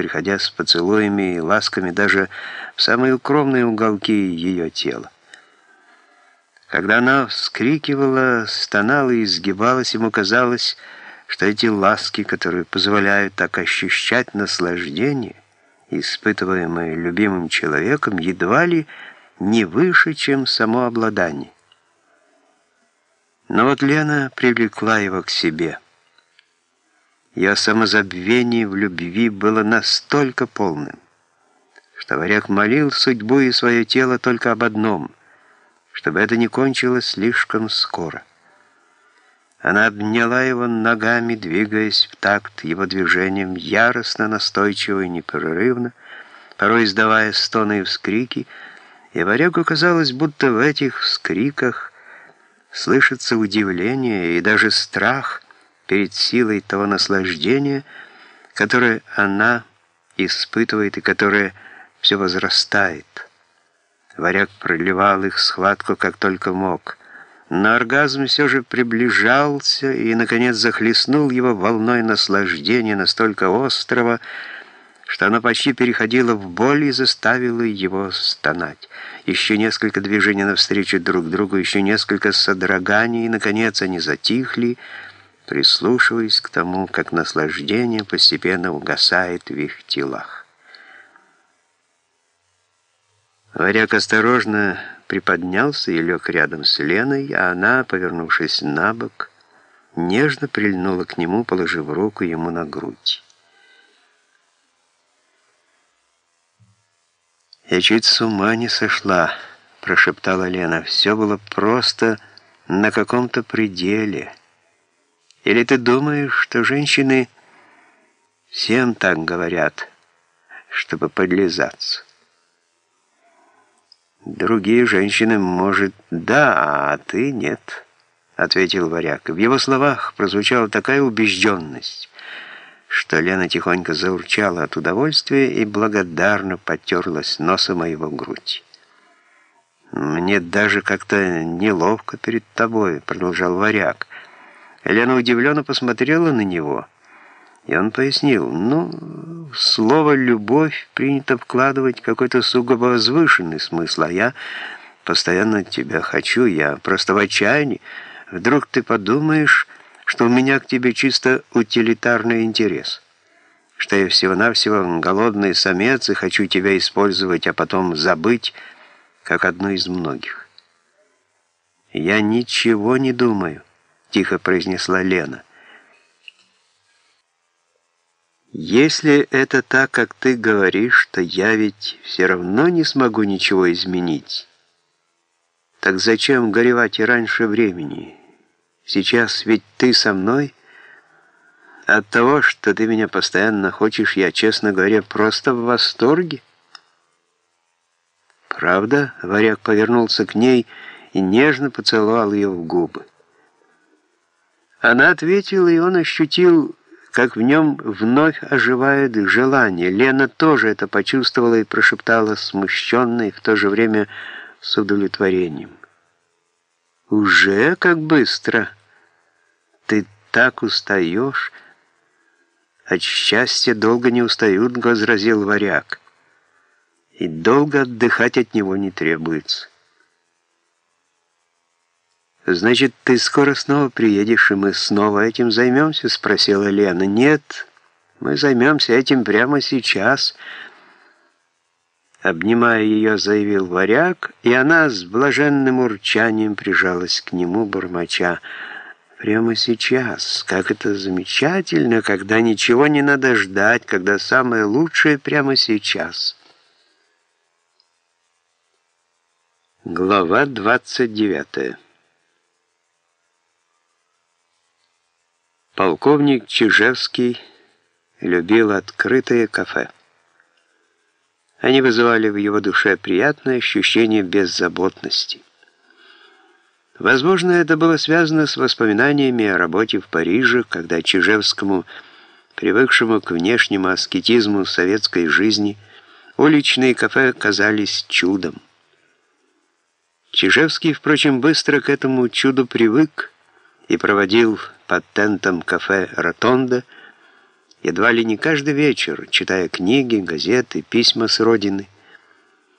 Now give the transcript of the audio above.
приходя с поцелуями и ласками даже в самые укромные уголки ее тела. Когда она вскрикивала, стонала и изгибалась, ему казалось, что эти ласки, которые позволяют так ощущать наслаждение, испытываемое любимым человеком, едва ли не выше, чем само обладание. Но вот Лена привлекла его к себе. Ее самозабвение в любви было настолько полным, что варяг молил судьбу и свое тело только об одном — чтобы это не кончилось слишком скоро. Она обняла его ногами, двигаясь в такт его движением, яростно, настойчиво и непрерывно, порой издавая стоны и вскрики, и Варягу казалось, будто в этих вскриках слышится удивление и даже страх перед силой того наслаждения, которое она испытывает и которое все возрастает. Варяг проливал их схватку как только мог. Но оргазм все же приближался и, наконец, захлестнул его волной наслаждения настолько острого, что оно почти переходило в боль и заставило его стонать. Еще несколько движений навстречу друг другу, еще несколько содроганий, и, наконец, они затихли, прислушиваясь к тому, как наслаждение постепенно угасает в их телах. Варяг осторожно приподнялся и лег рядом с Леной, а она, повернувшись на бок, нежно прильнула к нему, положив руку ему на грудь. «Я чуть с ума не сошла», — прошептала Лена. «Все было просто на каком-то пределе. Или ты думаешь, что женщины всем так говорят, чтобы подлизаться?» «Другие женщины, может, да, а ты нет», — ответил варяг. В его словах прозвучала такая убежденность, что Лена тихонько заурчала от удовольствия и благодарно потерлась носом моего грудь. «Мне даже как-то неловко перед тобой», — продолжал варяг. Лена удивленно посмотрела на него — и он пояснил, ну, слово «любовь» принято вкладывать какой-то сугубо возвышенный смысл, а я постоянно тебя хочу, я просто в отчаянии. Вдруг ты подумаешь, что у меня к тебе чисто утилитарный интерес, что я всего-навсего голодный самец и хочу тебя использовать, а потом забыть, как одну из многих. «Я ничего не думаю», — тихо произнесла Лена. Если это так, как ты говоришь, то я ведь все равно не смогу ничего изменить. Так зачем горевать и раньше времени? Сейчас ведь ты со мной. От того, что ты меня постоянно хочешь, я, честно говоря, просто в восторге. Правда? Варяг повернулся к ней и нежно поцеловал ее в губы. Она ответила, и он ощутил как в нем вновь оживает желание. Лена тоже это почувствовала и прошептала смущенно и в то же время с удовлетворением. «Уже как быстро! Ты так устаешь!» «От счастья долго не устают», — возразил варяг. «И долго отдыхать от него не требуется». «Значит, ты скоро снова приедешь, и мы снова этим займемся?» — спросила Лена. «Нет, мы займемся этим прямо сейчас». Обнимая ее, заявил варяг, и она с блаженным урчанием прижалась к нему, бормоча. «Прямо сейчас! Как это замечательно, когда ничего не надо ждать, когда самое лучшее прямо сейчас!» Глава 29 Полковник Чижевский любил открытое кафе. Они вызывали в его душе приятное ощущение беззаботности. Возможно, это было связано с воспоминаниями о работе в Париже, когда Чижевскому, привыкшему к внешнему аскетизму советской жизни, уличные кафе казались чудом. Чижевский, впрочем, быстро к этому чуду привык и проводил под тентом кафе «Ротонда» едва ли не каждый вечер, читая книги, газеты, письма с родины,